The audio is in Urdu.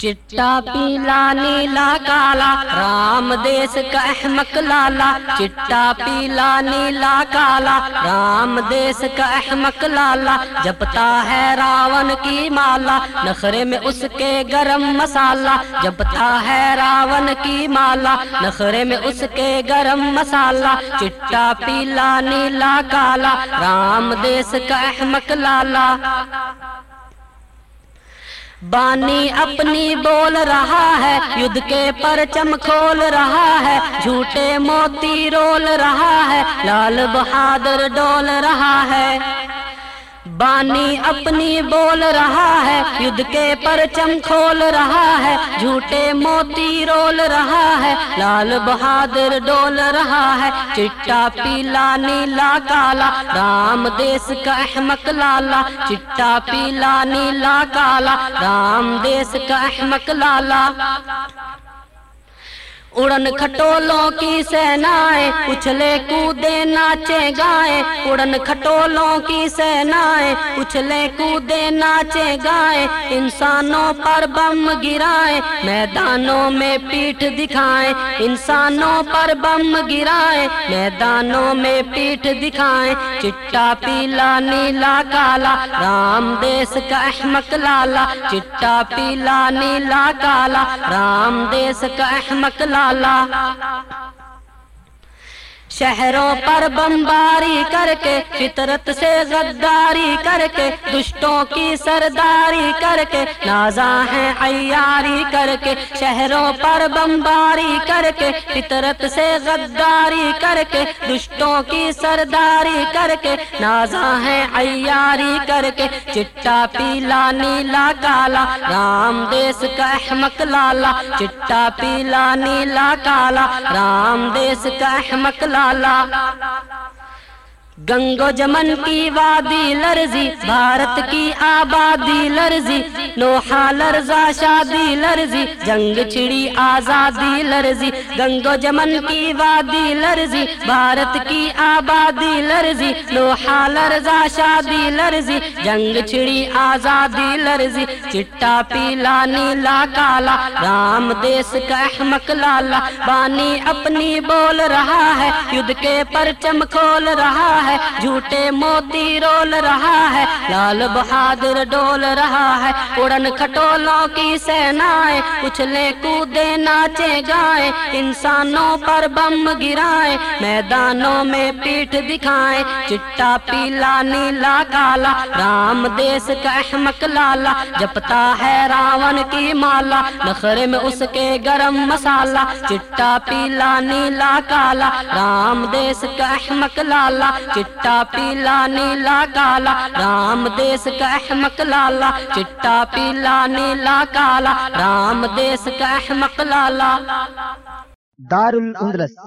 چٹا پیلا نیلا کالا، رام دیس کا احمق لالا، چٹا پیلا نیلا کالا، رام دیس کا احمق لالا، جپتا ہے راون کی مالا، نخرے میں اس کے گرم مسالہ جپتا ہے راون کی مالا، نخرے میں اس کے گرم مسالہ چٹا پیلا نیلا کالا، رام دیس کا احمق لالا۔ بانی اپنی بول رہا ہے، یدھ کے پرچم کھول رہا ہے، جھوٹے موتی رول رہا ہے، لال بہادر ڈول رہا ہے۔ بانی اپنی بول رہا ہے، یدھ کے پرچم کھول رہا ہے، جھوٹے موتی رول رہا ہے، لال بہادر ڈول رہا ہے، چٹا پیلا، نیلا، کالا، رام دیس کا احمق لالا، چٹا پیلا، نیلا، کالا، رام دیس کا احمق لالا۔ اڑن کھٹولوں کی سینائیں، اچھلے کودے ناچے گائیں۔ اڑن کھٹولوں کی سینائیں، اچھلے کودے ناچے گائیں۔ انسانوں پر بم گرائیں، میدانوں میں پیٹھ دکھائیں۔ انسانوں پر بم گرائیں، میدانوں میں پیٹھ دکھائیں۔ چٹا پیلا، نیلا، کالا، رام دیس کا احمق لالا۔ چٹا پیلا، نیلا، کالا، رام دیس کا احمق لالا۔ اللہ شہروں پر بمباری کر کے فطرت سے غداری کر کے دشتوں کی سرداری کر کے نازا ہے عیاری کر کے شہروں پر بمباری کر کے فطرت سے غداری کر کے دشتوں کی سرداری کر کے نازا ہے عیاری کر کے چٹا پیلا نیلا کالا، رام دیس کا احمق لالا، چٹا پیلا نیلا کالا، رام دیس کا احمق لالا لالا گنگو جمن کی وادی لرزی، بھارت کی آبادی لرزی نوحا لرزا، شادی لرزی، جنگ چھڑی آزادی لرزی۔ گنگو جمن کی وادی لرزی، بھارت کی آبادی لرزی نوحا لرزا، شادی لرزی، جنگ چھڑی آزادی لرزی۔ چٹا پیلا، نیلا، کالا، رام دیس کا احمق لالا۔ بانی اپنی بول رہا ہے، یدھ کے پرچم کھول رہا ہے۔ جھوٹے موتی رول رہا ہے، لال بہادر ڈول رہا ہے، اڑن کھٹولوں کی سینائیں اچھلے کودے ناچے گائیں، انسانوں پر بم گرائیں، میدانوں میں پیٹھ دکھائیں، چٹا پیلا نیلا کالا، رام دیس کا احمق لالا، جپتا ہے راون کی مالا، نخرے میں اس کے گرم مسالہ چٹا پیلا نیلا کالا، رام دیس کا احمق لالا چٹا پیلا نیلا کالا رام دیس کا احمق لالا، چٹا پیلا نیلا کالا رام دیس کا احمق لالا۔ دار الاندلس